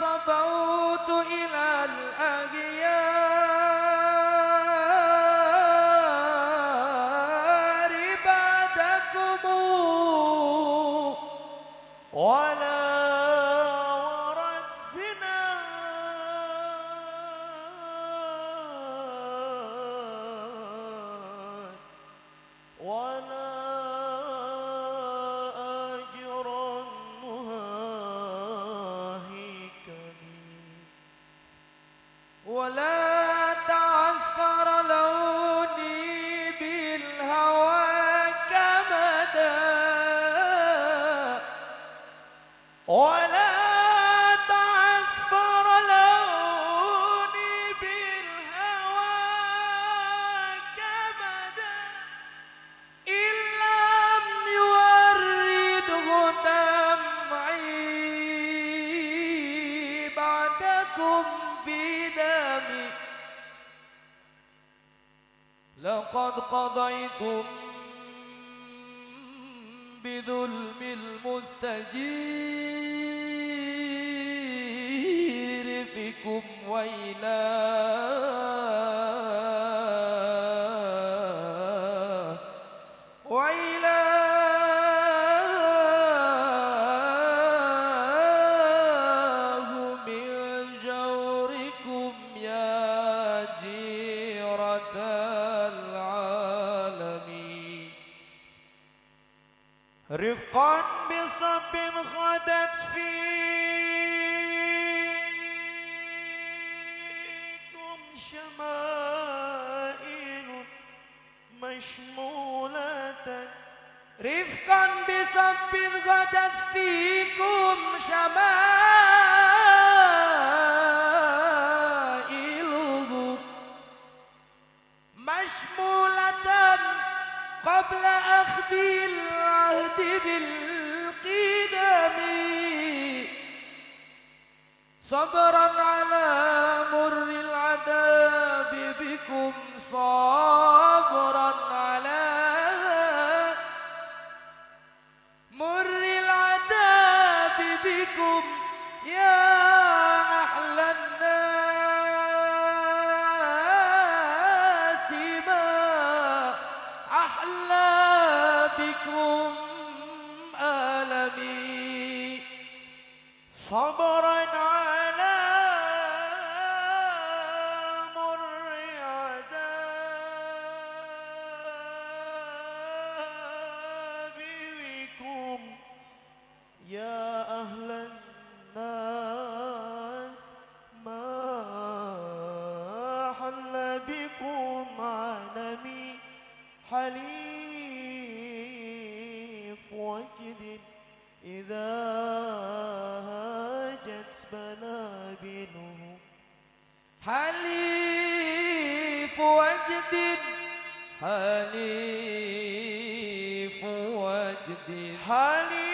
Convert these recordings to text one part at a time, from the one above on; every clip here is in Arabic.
صبوت إلى الأغيار. قضيتم بظلم المستجير فيكم ويلا رفقا بصب غدت فيكم شمائل مشمولة. رفقا بصب غدت فيكم شمائله مشمولة قبل أخذ العهد بالقدم. صبرا على مر العذاب بكم صبرا على صبرا على مر عذاب بكم يا أهل الناس ما حل بكم عالمي حليف حليف وجد حليف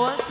what?